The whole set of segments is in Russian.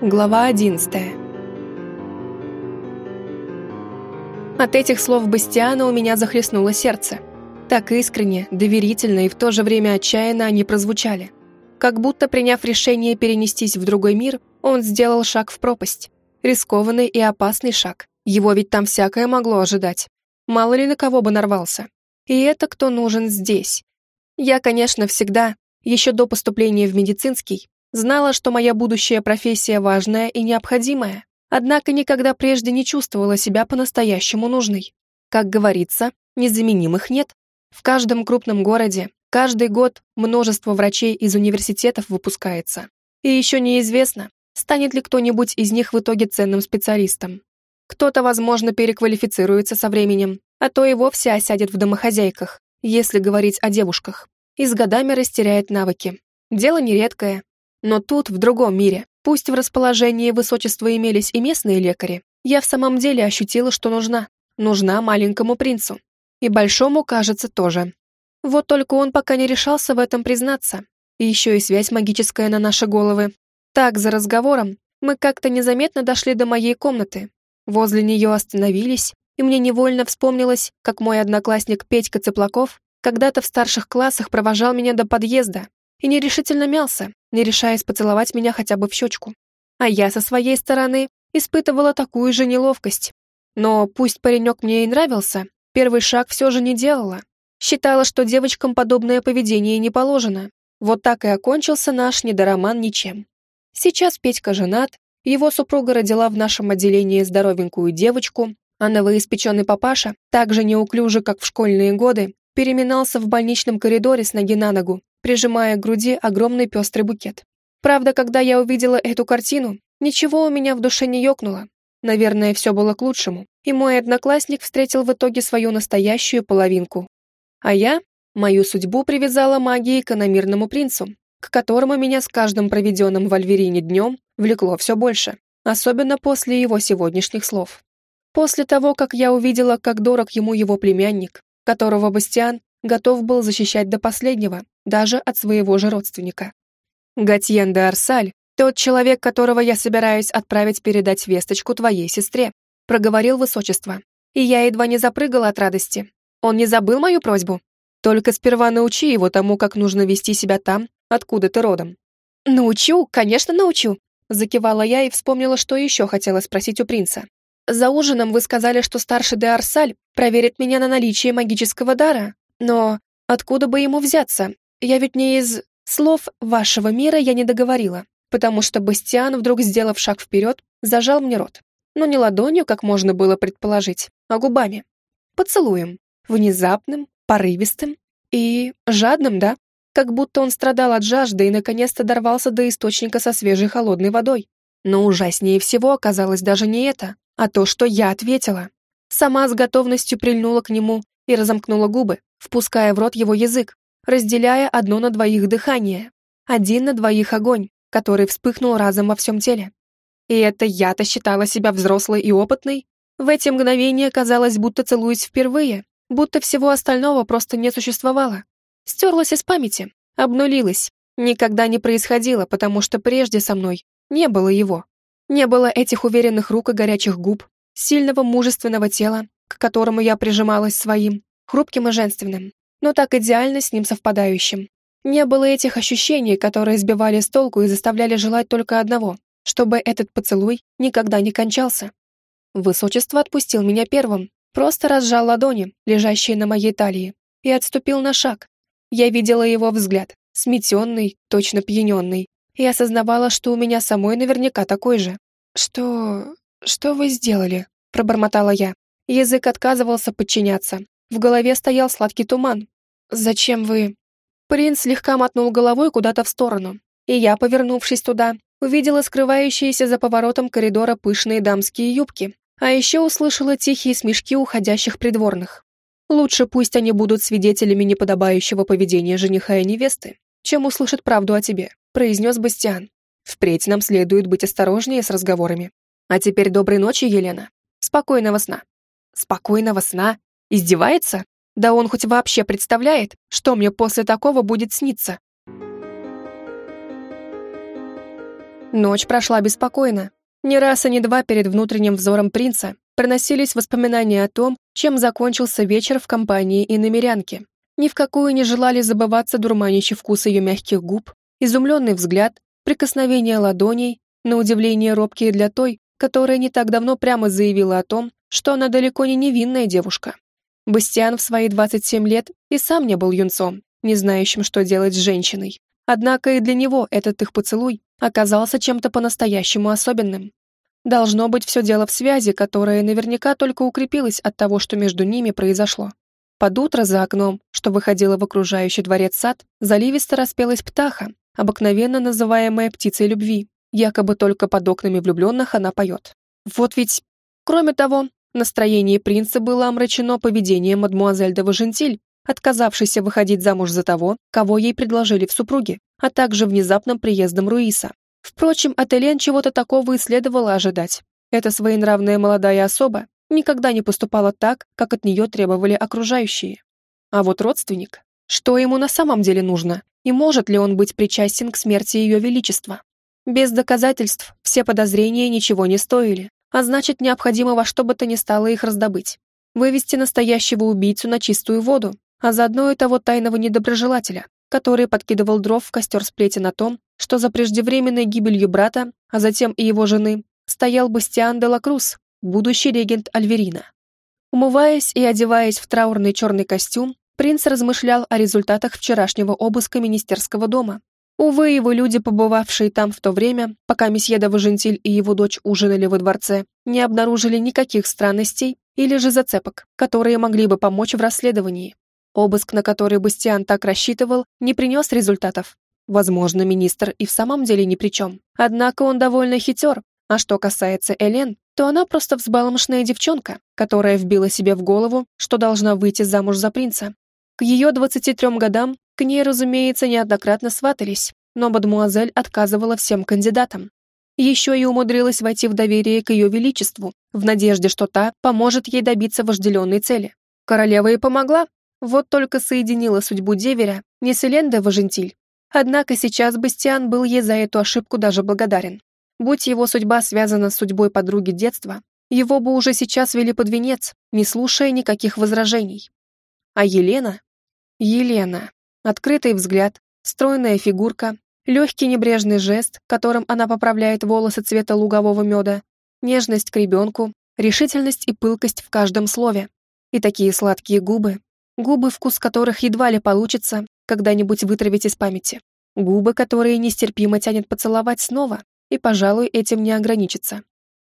Глава 11 От этих слов Бастиана у меня захлестнуло сердце. Так искренне, доверительно и в то же время отчаянно они прозвучали. Как будто, приняв решение перенестись в другой мир, он сделал шаг в пропасть. Рискованный и опасный шаг. Его ведь там всякое могло ожидать. Мало ли на кого бы нарвался. И это кто нужен здесь. Я, конечно, всегда, еще до поступления в медицинский, знала, что моя будущая профессия важная и необходимая, однако никогда прежде не чувствовала себя по-настоящему нужной. Как говорится, незаменимых нет. В каждом крупном городе каждый год множество врачей из университетов выпускается. И еще неизвестно, станет ли кто-нибудь из них в итоге ценным специалистом. Кто-то, возможно, переквалифицируется со временем, а то и вовсе осядет в домохозяйках, если говорить о девушках, и с годами растеряет навыки. Дело нередкое. Но тут, в другом мире, пусть в расположении высочества имелись и местные лекари, я в самом деле ощутила, что нужна. Нужна маленькому принцу. И большому, кажется, тоже. Вот только он пока не решался в этом признаться. И еще и связь магическая на наши головы. Так, за разговором, мы как-то незаметно дошли до моей комнаты. Возле нее остановились, и мне невольно вспомнилось, как мой одноклассник Петька Цыплаков когда-то в старших классах провожал меня до подъезда и нерешительно мялся, не решаясь поцеловать меня хотя бы в щечку. А я со своей стороны испытывала такую же неловкость. Но пусть паренек мне и нравился, первый шаг все же не делала. Считала, что девочкам подобное поведение не положено. Вот так и окончился наш недороман ничем. Сейчас Петька женат, его супруга родила в нашем отделении здоровенькую девочку, а новоиспеченный папаша, так же неуклюже, как в школьные годы, переминался в больничном коридоре с ноги на ногу, прижимая к груди огромный пестрый букет. Правда, когда я увидела эту картину, ничего у меня в душе не ёкнуло. Наверное, все было к лучшему, и мой одноклассник встретил в итоге свою настоящую половинку. А я мою судьбу привязала магией к иномирному принцу, к которому меня с каждым проведенным в Альверине днем влекло все больше, особенно после его сегодняшних слов. После того, как я увидела, как дорог ему его племянник, которого Бастиан готов был защищать до последнего, даже от своего же родственника. Гатьен де Арсаль, тот человек, которого я собираюсь отправить передать весточку твоей сестре, проговорил высочество. И я едва не запрыгала от радости. Он не забыл мою просьбу? Только сперва научи его тому, как нужно вести себя там, откуда ты родом. Научу, конечно, научу, закивала я и вспомнила, что еще хотела спросить у принца. За ужином вы сказали, что старший де Арсаль проверит меня на наличие магического дара, но откуда бы ему взяться? Я ведь не из слов вашего мира я не договорила, потому что Бастиан, вдруг сделав шаг вперед, зажал мне рот. Но не ладонью, как можно было предположить, а губами. Поцелуем. Внезапным, порывистым и жадным, да? Как будто он страдал от жажды и наконец-то дорвался до источника со свежей холодной водой. Но ужаснее всего оказалось даже не это, а то, что я ответила. Сама с готовностью прильнула к нему и разомкнула губы, впуская в рот его язык, разделяя одно на двоих дыхание, один на двоих огонь, который вспыхнул разом во всем теле. И это я-то считала себя взрослой и опытной? В эти мгновения казалось, будто целуюсь впервые, будто всего остального просто не существовало. Стерлась из памяти, обнулилась, никогда не происходило, потому что прежде со мной не было его. Не было этих уверенных рук и горячих губ, сильного мужественного тела, к которому я прижималась своим, хрупким и женственным, но так идеально с ним совпадающим. Не было этих ощущений, которые сбивали с толку и заставляли желать только одного, чтобы этот поцелуй никогда не кончался. Высочество отпустил меня первым, просто разжал ладони, лежащие на моей талии, и отступил на шаг. Я видела его взгляд, сметенный, точно пьяненный, и осознавала, что у меня самой наверняка такой же. «Что... что вы сделали?» — пробормотала я. Язык отказывался подчиняться. В голове стоял сладкий туман. «Зачем вы...» Принц слегка мотнул головой куда-то в сторону, и я, повернувшись туда, увидела скрывающиеся за поворотом коридора пышные дамские юбки, а еще услышала тихие смешки уходящих придворных. Лучше пусть они будут свидетелями неподобающего поведения жениха и невесты, чем услышат правду о тебе произнес Бастиан. «Впредь нам следует быть осторожнее с разговорами. А теперь доброй ночи, Елена. Спокойного сна». «Спокойного сна? Издевается? Да он хоть вообще представляет, что мне после такого будет сниться?» Ночь прошла беспокойно. Не раз и не два перед внутренним взором принца проносились воспоминания о том, чем закончился вечер в компании иномерянки. Ни в какую не желали забываться дурманящий вкус ее мягких губ, изумленный взгляд, прикосновение ладоней, на удивление робкие для той, которая не так давно прямо заявила о том, что она далеко не невинная девушка. Бастиан в свои 27 лет и сам не был юнцом, не знающим, что делать с женщиной. Однако и для него этот их поцелуй оказался чем-то по-настоящему особенным. Должно быть все дело в связи, которая наверняка только укрепилась от того, что между ними произошло. Под утро за окном, что выходило в окружающий дворец сад, заливисто распелась птаха, обыкновенно называемая птицей любви. Якобы только под окнами влюбленных она поет. Вот ведь... Кроме того, настроение принца было омрачено поведением мадмуазель де Важентиль, отказавшейся выходить замуж за того, кого ей предложили в супруге, а также внезапным приездом Руиса. Впрочем, от Элен чего-то такого и следовало ожидать. Эта своенравная молодая особа никогда не поступала так, как от нее требовали окружающие. А вот родственник, что ему на самом деле нужно, и может ли он быть причастен к смерти ее величества? Без доказательств все подозрения ничего не стоили, а значит, необходимо во что бы то ни стало их раздобыть. Вывести настоящего убийцу на чистую воду, а заодно и того тайного недоброжелателя, который подкидывал дров в костер сплетен о том, что за преждевременной гибелью брата, а затем и его жены, стоял Бастиан де Лакрус, будущий регент Альверина. Умываясь и одеваясь в траурный черный костюм, принц размышлял о результатах вчерашнего обыска министерского дома. Увы, его люди, побывавшие там в то время, пока месье де и его дочь ужинали во дворце, не обнаружили никаких странностей или же зацепок, которые могли бы помочь в расследовании. Обыск, на который Бастиан так рассчитывал, не принес результатов. Возможно, министр и в самом деле ни при чем. Однако он довольно хитер. А что касается Элен, то она просто взбаломшная девчонка, которая вбила себе в голову, что должна выйти замуж за принца. К ее 23 годам к ней, разумеется, неоднократно сватались, но мадмуазель отказывала всем кандидатам. Еще и умудрилась войти в доверие к ее величеству, в надежде, что та поможет ей добиться вожделенной цели. Королева и помогла, вот только соединила судьбу деверя не с Эленде Важентиль. Однако сейчас Бастиан был ей за эту ошибку даже благодарен. Будь его судьба связана с судьбой подруги детства, его бы уже сейчас вели под венец, не слушая никаких возражений. А Елена? Елена. Открытый взгляд, стройная фигурка, легкий небрежный жест, которым она поправляет волосы цвета лугового меда, нежность к ребенку, решительность и пылкость в каждом слове. И такие сладкие губы, Губы, вкус которых едва ли получится когда-нибудь вытравить из памяти. Губы, которые нестерпимо тянет поцеловать снова, и, пожалуй, этим не ограничится.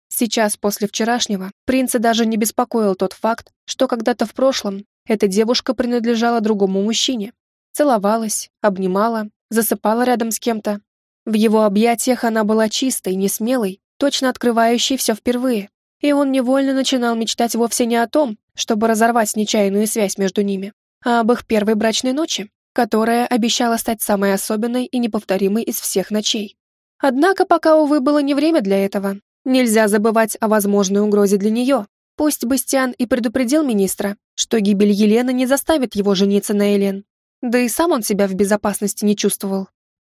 Сейчас, после вчерашнего, принца даже не беспокоил тот факт, что когда-то в прошлом эта девушка принадлежала другому мужчине. Целовалась, обнимала, засыпала рядом с кем-то. В его объятиях она была чистой, несмелой, точно открывающей все впервые, и он невольно начинал мечтать вовсе не о том, чтобы разорвать нечаянную связь между ними, а об их первой брачной ночи, которая обещала стать самой особенной и неповторимой из всех ночей. Однако пока, увы, было не время для этого. Нельзя забывать о возможной угрозе для нее. Пусть Бастиан и предупредил министра, что гибель Елены не заставит его жениться на Элен. Да и сам он себя в безопасности не чувствовал.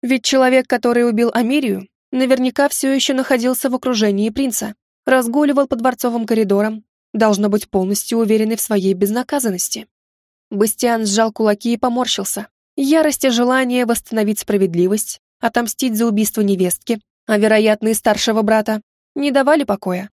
Ведь человек, который убил Амирию, наверняка все еще находился в окружении принца, разгуливал по дворцовым коридорам, должно быть полностью уверенный в своей безнаказанности. Бастиан сжал кулаки и поморщился. Ярость и желание восстановить справедливость, отомстить за убийство невестки, а вероятно и старшего брата, не давали покоя.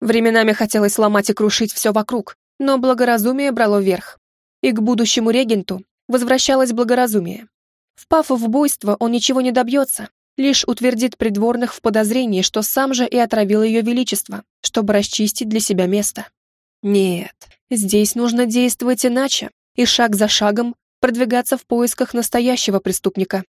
Временами хотелось ломать и крушить все вокруг, но благоразумие брало верх. И к будущему регенту возвращалось благоразумие. Впав в буйство, он ничего не добьется, лишь утвердит придворных в подозрении, что сам же и отравил ее величество, чтобы расчистить для себя место. Нет, здесь нужно действовать иначе и шаг за шагом продвигаться в поисках настоящего преступника.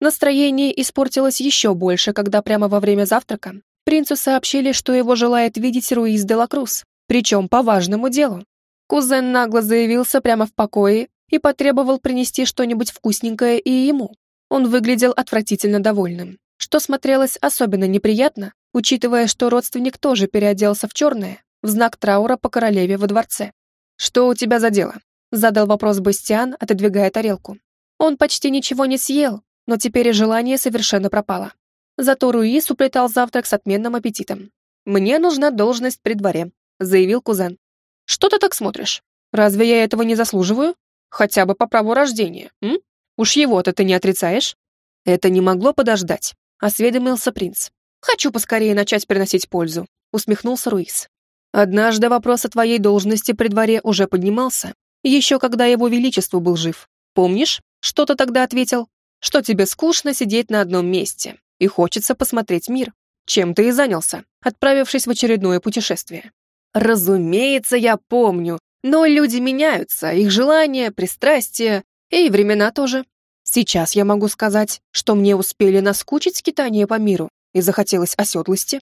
Настроение испортилось еще больше, когда прямо во время завтрака принцу сообщили, что его желает видеть Руиз де Лакрус, причем по важному делу. Кузен нагло заявился прямо в покое и потребовал принести что-нибудь вкусненькое и ему. Он выглядел отвратительно довольным, что смотрелось особенно неприятно, учитывая, что родственник тоже переоделся в черное, в знак траура по королеве во дворце. «Что у тебя за дело?» — задал вопрос Бастиан, отодвигая тарелку. Он почти ничего не съел, но теперь и желание совершенно пропало. Зато Руис уплетал завтрак с отменным аппетитом. «Мне нужна должность при дворе», — заявил кузен. «Что ты так смотришь? Разве я этого не заслуживаю? Хотя бы по праву рождения, м? Уж его-то ты не отрицаешь?» «Это не могло подождать», — осведомился принц. «Хочу поскорее начать приносить пользу», — усмехнулся Руис. «Однажды вопрос о твоей должности при дворе уже поднимался, еще когда его величество был жив. Помнишь, что ты тогда ответил? Что тебе скучно сидеть на одном месте, и хочется посмотреть мир. Чем ты и занялся, отправившись в очередное путешествие. Разумеется, я помню, но люди меняются, их желания, пристрастия и времена тоже. Сейчас я могу сказать, что мне успели наскучить скитания по миру и захотелось оседлости.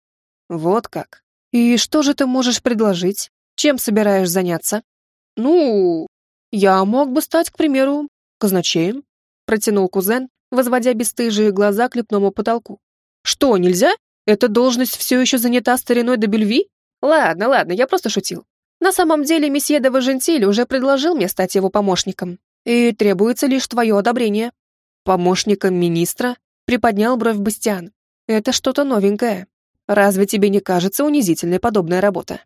Вот как. И что же ты можешь предложить? Чем собираешь заняться? Ну, я мог бы стать, к примеру, казначеем, протянул кузен, возводя бесстыжие глаза к лепному потолку. «Что, нельзя? Эта должность все еще занята стариной до Бельви? Ладно, ладно, я просто шутил. На самом деле месье де Важентиль уже предложил мне стать его помощником, и требуется лишь твое одобрение». «Помощником министра?» — приподнял бровь Бастиан. «Это что-то новенькое. Разве тебе не кажется унизительной подобная работа?»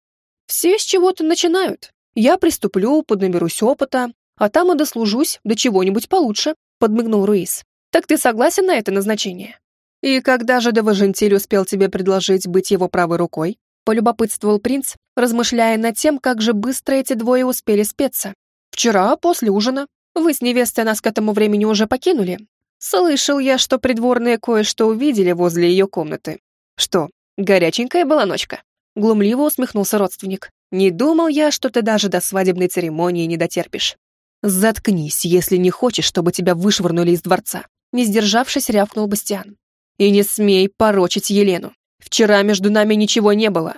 «Все с чего-то начинают. Я приступлю, поднаберусь опыта, а там и дослужусь до чего-нибудь получше», — подмигнул Руис. Так ты согласен на это назначение? И когда же Деважентиль успел тебе предложить быть его правой рукой? Полюбопытствовал принц, размышляя над тем, как же быстро эти двое успели спеться. Вчера, после ужина. Вы с невестой нас к этому времени уже покинули. Слышал я, что придворные кое-что увидели возле ее комнаты. Что, горяченькая была ночка? Глумливо усмехнулся родственник. Не думал я, что ты даже до свадебной церемонии не дотерпишь. Заткнись, если не хочешь, чтобы тебя вышвырнули из дворца. Не сдержавшись, рявкнул Бастиан. «И не смей порочить Елену. Вчера между нами ничего не было.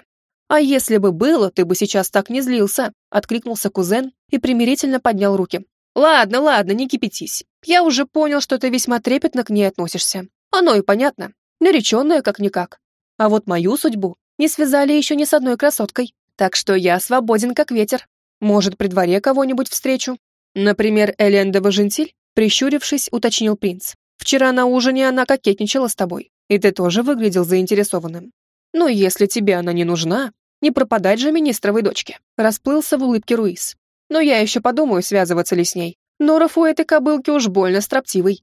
А если бы было, ты бы сейчас так не злился», откликнулся кузен и примирительно поднял руки. «Ладно, ладно, не кипятись. Я уже понял, что ты весьма трепетно к ней относишься. Оно и понятно. Нареченная как-никак. А вот мою судьбу не связали еще ни с одной красоткой. Так что я свободен как ветер. Может, при дворе кого-нибудь встречу. Например, Элен де Важентиль?» Прищурившись, уточнил принц. Вчера на ужине она кокетничала с тобой, и ты тоже выглядел заинтересованным. Но если тебе она не нужна, не пропадать же министровой дочке. Расплылся в улыбке Руис. Но я еще подумаю, связываться ли с ней. Норов у этой кобылки уж больно строптивый.